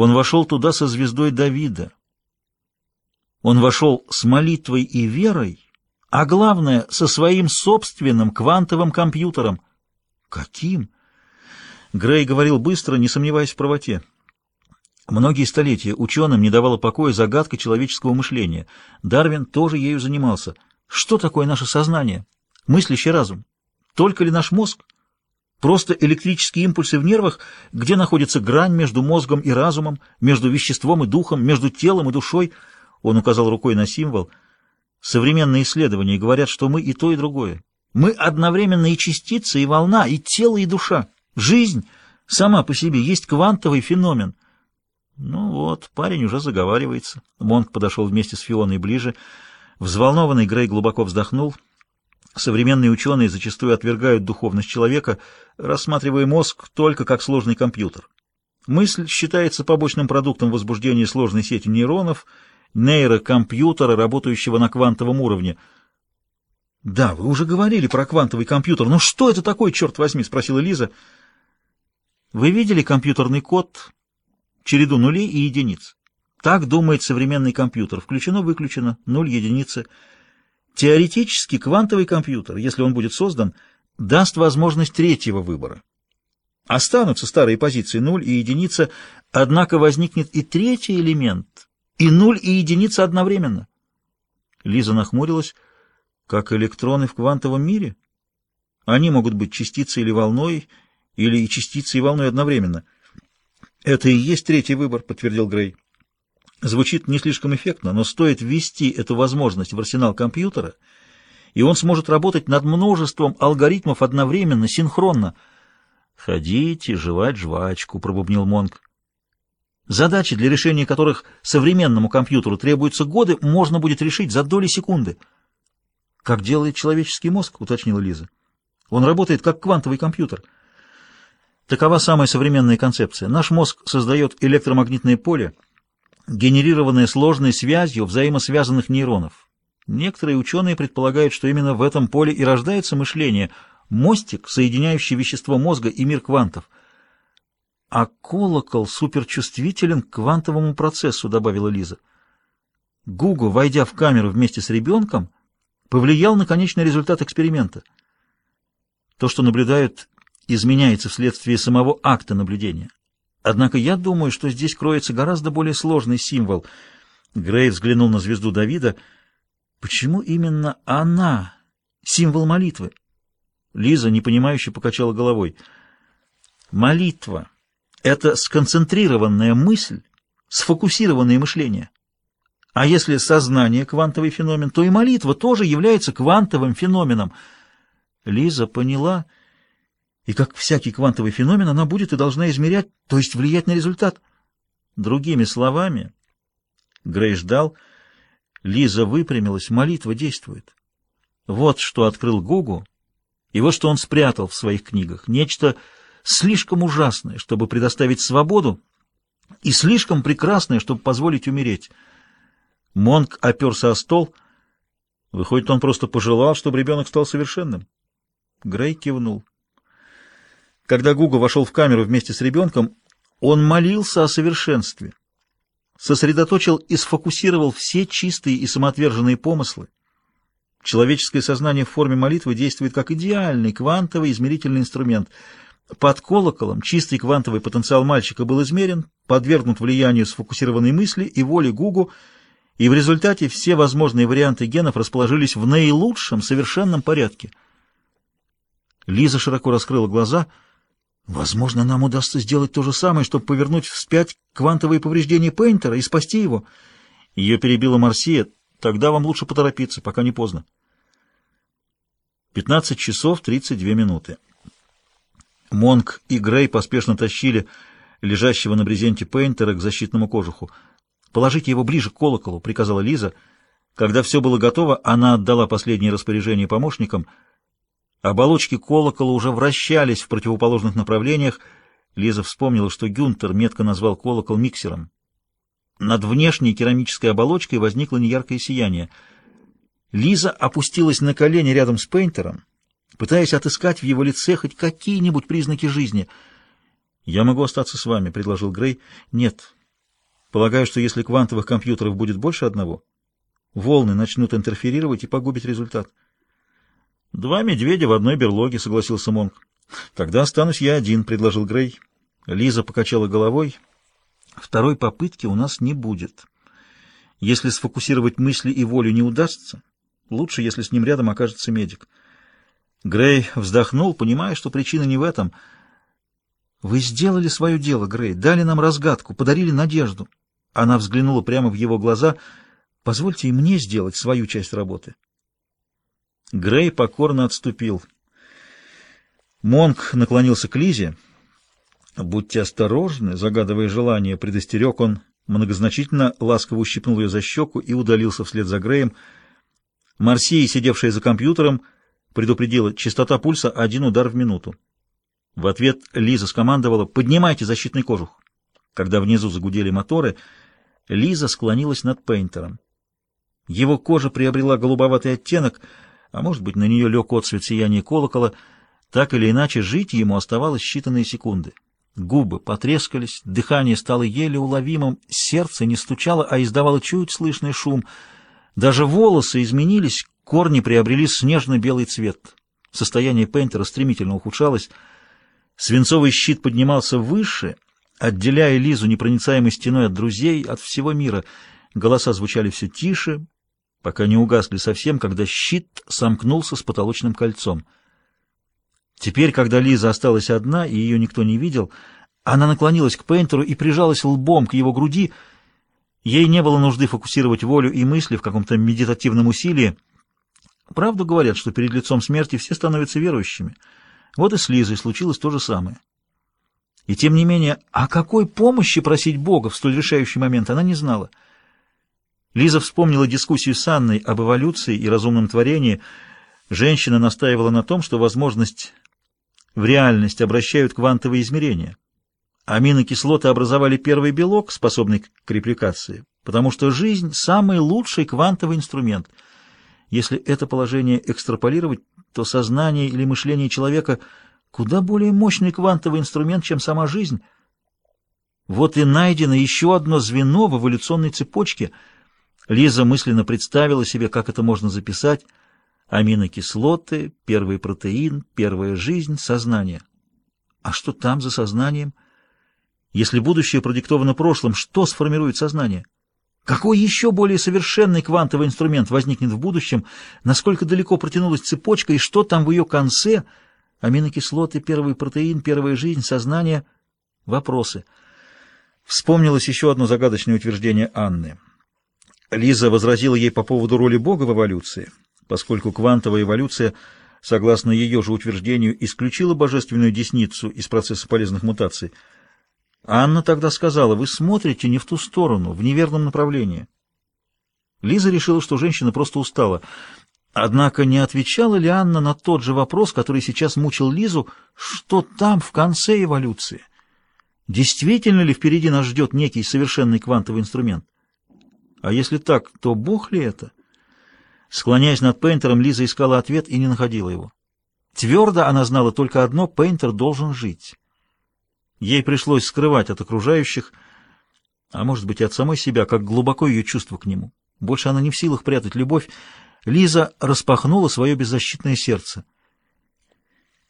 Он вошел туда со звездой Давида. Он вошел с молитвой и верой, а главное, со своим собственным квантовым компьютером. Каким? Грей говорил быстро, не сомневаясь в правоте. Многие столетия ученым не давала покоя загадка человеческого мышления. Дарвин тоже ею занимался. Что такое наше сознание? Мыслящий разум? Только ли наш мозг? Просто электрические импульсы в нервах, где находится грань между мозгом и разумом, между веществом и духом, между телом и душой. Он указал рукой на символ. Современные исследования говорят, что мы и то, и другое. Мы одновременно и частица, и волна, и тело, и душа. Жизнь сама по себе есть квантовый феномен. Ну вот, парень уже заговаривается. Монк подошел вместе с Фионой ближе. Взволнованный Грей глубоко вздохнул. Современные ученые зачастую отвергают духовность человека, рассматривая мозг только как сложный компьютер. Мысль считается побочным продуктом возбуждения сложной сети нейронов, нейрокомпьютера, работающего на квантовом уровне. «Да, вы уже говорили про квантовый компьютер, но что это такое, черт возьми?» — спросила Лиза. «Вы видели компьютерный код, череду нулей и единиц?» Так думает современный компьютер. Включено-выключено, нуль, единицы. Теоретически квантовый компьютер, если он будет создан, даст возможность третьего выбора. Останутся старые позиции 0 и единица, однако возникнет и третий элемент, и 0 и единица одновременно. Лиза нахмурилась, как электроны в квантовом мире. Они могут быть частицей или волной, или и частицей и волной одновременно. Это и есть третий выбор, подтвердил Грей. Звучит не слишком эффектно, но стоит ввести эту возможность в арсенал компьютера, и он сможет работать над множеством алгоритмов одновременно, синхронно. «Ходите, жевать жвачку», — пробубнил Монг. Задачи, для решения которых современному компьютеру требуются годы, можно будет решить за доли секунды. «Как делает человеческий мозг», — уточнила Лиза. «Он работает как квантовый компьютер». Такова самая современная концепция. Наш мозг создает электромагнитное поле — генерированное сложной связью взаимосвязанных нейронов. Некоторые ученые предполагают, что именно в этом поле и рождается мышление, мостик, соединяющий вещество мозга и мир квантов. А колокол суперчувствителен к квантовому процессу, добавила Лиза. Гугу, войдя в камеру вместе с ребенком, повлиял на конечный результат эксперимента. То, что наблюдают, изменяется вследствие самого акта наблюдения. Однако я думаю, что здесь кроется гораздо более сложный символ. Грей взглянул на звезду Давида. Почему именно она символ молитвы? Лиза, непонимающе, покачала головой. Молитва — это сконцентрированная мысль, сфокусированное мышление. А если сознание — квантовый феномен, то и молитва тоже является квантовым феноменом. Лиза поняла — и как всякий квантовый феномен она будет и должна измерять, то есть влиять на результат. Другими словами, Грей ждал, Лиза выпрямилась, молитва действует. Вот что открыл Гугу, и вот что он спрятал в своих книгах. Нечто слишком ужасное, чтобы предоставить свободу, и слишком прекрасное, чтобы позволить умереть. Монк оперся о стол. Выходит, он просто пожелал, чтобы ребенок стал совершенным. Грей кивнул. Когда Гуга вошел в камеру вместе с ребенком, он молился о совершенстве, сосредоточил и сфокусировал все чистые и самоотверженные помыслы. Человеческое сознание в форме молитвы действует как идеальный квантовый измерительный инструмент. Под колоколом чистый квантовый потенциал мальчика был измерен, подвергнут влиянию сфокусированной мысли и воли Гугу, и в результате все возможные варианты генов расположились в наилучшем, совершенном порядке. Лиза широко раскрыла глаза — Возможно, нам удастся сделать то же самое, чтобы повернуть вспять квантовые повреждения Пейнтера и спасти его. Ее перебила Марсия. Тогда вам лучше поторопиться, пока не поздно. 15 часов 32 минуты. Монк и Грей поспешно тащили лежащего на брезенте Пейнтера к защитному кожуху. «Положите его ближе к колоколу», — приказала Лиза. Когда все было готово, она отдала последние распоряжения помощникам — Оболочки колокола уже вращались в противоположных направлениях. Лиза вспомнила, что Гюнтер метко назвал колокол миксером. Над внешней керамической оболочкой возникло неяркое сияние. Лиза опустилась на колени рядом с Пейнтером, пытаясь отыскать в его лице хоть какие-нибудь признаки жизни. «Я могу остаться с вами», — предложил Грей. «Нет, Полагаю, что если квантовых компьютеров будет больше одного, волны начнут интерферировать и погубить результат. «Два медведя в одной берлоге», — согласился Монк. «Тогда останусь я один», — предложил Грей. Лиза покачала головой. «Второй попытки у нас не будет. Если сфокусировать мысли и волю не удастся, лучше, если с ним рядом окажется медик». Грей вздохнул, понимая, что причина не в этом. «Вы сделали свое дело, Грей, дали нам разгадку, подарили надежду». Она взглянула прямо в его глаза. «Позвольте и мне сделать свою часть работы». Грей покорно отступил. Монк наклонился к Лизе. «Будьте осторожны», — загадывая желание, предостерег он, многозначительно ласково ущипнул ее за щеку и удалился вслед за Греем. Марсия, сидевшая за компьютером, предупредила частота пульса один удар в минуту. В ответ Лиза скомандовала «Поднимайте защитный кожух». Когда внизу загудели моторы, Лиза склонилась над Пейнтером. Его кожа приобрела голубоватый оттенок — а может быть, на нее лег отцвет сияния колокола. Так или иначе, жить ему оставалось считанные секунды. Губы потрескались, дыхание стало еле уловимым, сердце не стучало, а издавало чуть слышный шум. Даже волосы изменились, корни приобрели снежно-белый цвет. Состояние Пейнтера стремительно ухудшалось. Свинцовый щит поднимался выше, отделяя Лизу непроницаемой стеной от друзей, от всего мира. Голоса звучали все тише, пока не угасли совсем, когда щит сомкнулся с потолочным кольцом. Теперь, когда Лиза осталась одна и ее никто не видел, она наклонилась к Пейнтеру и прижалась лбом к его груди. Ей не было нужды фокусировать волю и мысли в каком-то медитативном усилии. Правду говорят, что перед лицом смерти все становятся верующими. Вот и с Лизой случилось то же самое. И тем не менее, о какой помощи просить Бога в столь решающий момент она не знала. Лиза вспомнила дискуссию с Анной об эволюции и разумном творении. Женщина настаивала на том, что возможность в реальность обращают квантовые измерения. Аминокислоты образовали первый белок, способный к репликации, потому что жизнь — самый лучший квантовый инструмент. Если это положение экстраполировать, то сознание или мышление человека — куда более мощный квантовый инструмент, чем сама жизнь. Вот и найдено еще одно звено в эволюционной цепочке — Лиза мысленно представила себе, как это можно записать. Аминокислоты, первый протеин, первая жизнь, сознание. А что там за сознанием? Если будущее продиктовано прошлым, что сформирует сознание? Какой еще более совершенный квантовый инструмент возникнет в будущем? Насколько далеко протянулась цепочка и что там в ее конце? Аминокислоты, первый протеин, первая жизнь, сознание. Вопросы. Вспомнилось еще одно загадочное утверждение Анны. Лиза возразила ей по поводу роли Бога в эволюции, поскольку квантовая эволюция, согласно ее же утверждению, исключила божественную десницу из процесса полезных мутаций. Анна тогда сказала, вы смотрите не в ту сторону, в неверном направлении. Лиза решила, что женщина просто устала. Однако не отвечала ли Анна на тот же вопрос, который сейчас мучил Лизу, что там в конце эволюции? Действительно ли впереди нас ждет некий совершенный квантовый инструмент? А если так, то Бог ли это? Склоняясь над Пейнтером, Лиза искала ответ и не находила его. Твердо она знала только одно — Пейнтер должен жить. Ей пришлось скрывать от окружающих, а может быть и от самой себя, как глубоко ее чувство к нему. Больше она не в силах прятать любовь. Лиза распахнула свое беззащитное сердце —